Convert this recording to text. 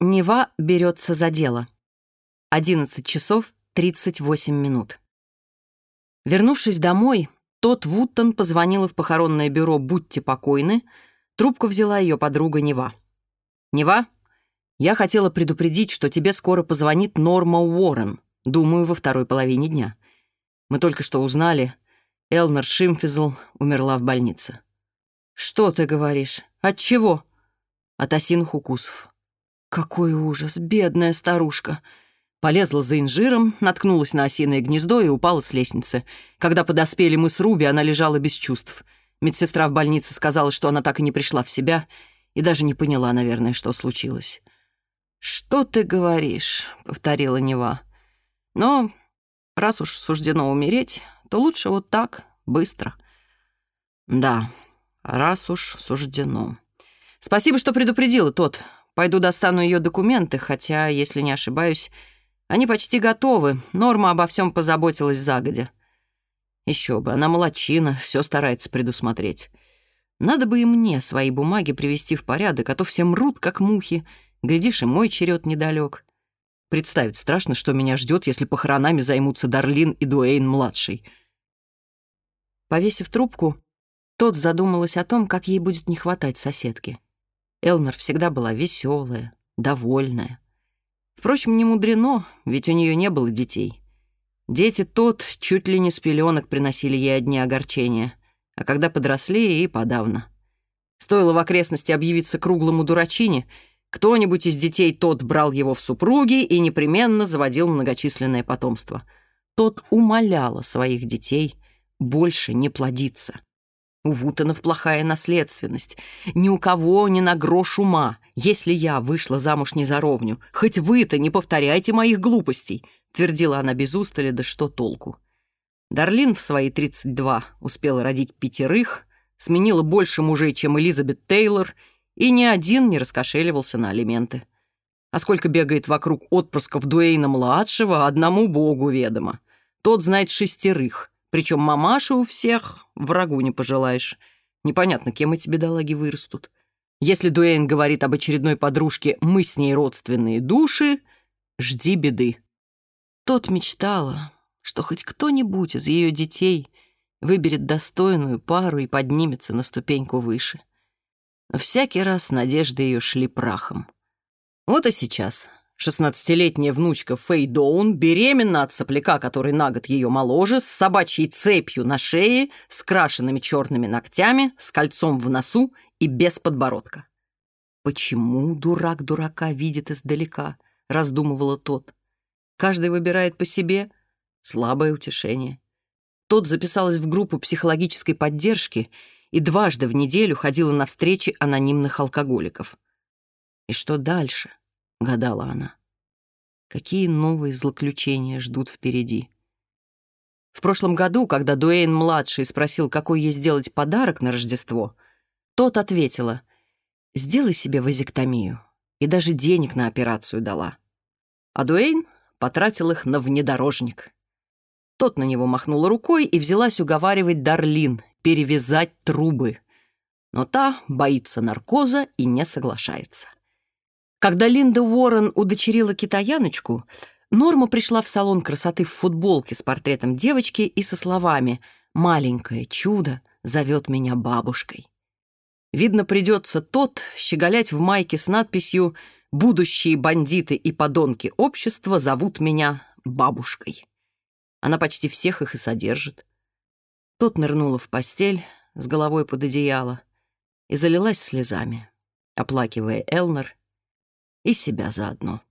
Нева берется за дело. 11 часов 38 минут. Вернувшись домой, тот Вуттон позвонила в похоронное бюро «Будьте покойны». Трубку взяла ее подруга Нева. «Нева, я хотела предупредить, что тебе скоро позвонит Норма Уоррен, думаю, во второй половине дня. Мы только что узнали, Элнер Шимфизл умерла в больнице». «Что ты говоришь? От чего?» «От осиных укусов». Какой ужас, бедная старушка!» Полезла за инжиром, наткнулась на осиное гнездо и упала с лестницы. Когда подоспели мы с Руби, она лежала без чувств. Медсестра в больнице сказала, что она так и не пришла в себя, и даже не поняла, наверное, что случилось. «Что ты говоришь?» — повторила Нева. «Но раз уж суждено умереть, то лучше вот так, быстро». «Да, раз уж суждено». «Спасибо, что предупредила, тот. Пойду достану ее документы, хотя, если не ошибаюсь, они почти готовы. Норма обо всем позаботилась загодя. Еще бы, она молочина, все старается предусмотреть. Надо бы и мне свои бумаги привести в порядок, а то все мрут, как мухи. Глядишь, и мой черед недалек. Представить страшно, что меня ждет, если похоронами займутся Дарлин и Дуэйн-младший. Повесив трубку, тот задумалась о том, как ей будет не хватать соседки. Элнер всегда была веселая, довольная. Впрочем, не мудрено, ведь у нее не было детей. Дети тот чуть ли не с пеленок приносили ей одни огорчения, а когда подросли, и подавно. Стоило в окрестности объявиться круглому дурачине, кто-нибудь из детей тот брал его в супруги и непременно заводил многочисленное потомство. Тот умоляла своих детей больше не плодиться. У Вутонов плохая наследственность. Ни у кого ни на грош ума. Если я вышла замуж не за ровню, хоть вы-то не повторяйте моих глупостей, твердила она без устали, да что толку. Дарлин в свои 32 успела родить пятерых, сменила больше мужей, чем Элизабет Тейлор, и ни один не раскошеливался на алименты. А сколько бегает вокруг отпрысков Дуэйна-младшего, одному богу ведомо. Тот знает шестерых — Причем мамаши у всех врагу не пожелаешь. Непонятно, кем эти бедолаги вырастут. Если Дуэйн говорит об очередной подружке «мы с ней родственные души», жди беды. Тот мечтала, что хоть кто-нибудь из ее детей выберет достойную пару и поднимется на ступеньку выше. Но всякий раз надежды ее шли прахом. Вот и сейчас шестнадцатилетняя внучка Фэй Доун беременна от сопляка, который на год ее моложе, с собачьей цепью на шее, с крашенными черными ногтями, с кольцом в носу и без подбородка. «Почему дурак дурака видит издалека?» — раздумывала тот. «Каждый выбирает по себе слабое утешение». Тот записалась в группу психологической поддержки и дважды в неделю ходила на встречи анонимных алкоголиков. И что дальше? гадала она. Какие новые злоключения ждут впереди. В прошлом году, когда Дуэйн-младший спросил, какой ей сделать подарок на Рождество, тот ответила, «Сделай себе вазектомию» и даже денег на операцию дала. А Дуэйн потратил их на внедорожник. Тот на него махнул рукой и взялась уговаривать Дарлин перевязать трубы. Но та боится наркоза и не соглашается. Когда Линда Уоррен удочерила китаяночку, Норма пришла в салон красоты в футболке с портретом девочки и со словами «Маленькое чудо зовет меня бабушкой». Видно, придется тот щеголять в майке с надписью «Будущие бандиты и подонки общества зовут меня бабушкой». Она почти всех их и содержит. Тот нырнула в постель с головой под одеяло и залилась слезами, оплакивая Элнер и себя заодно.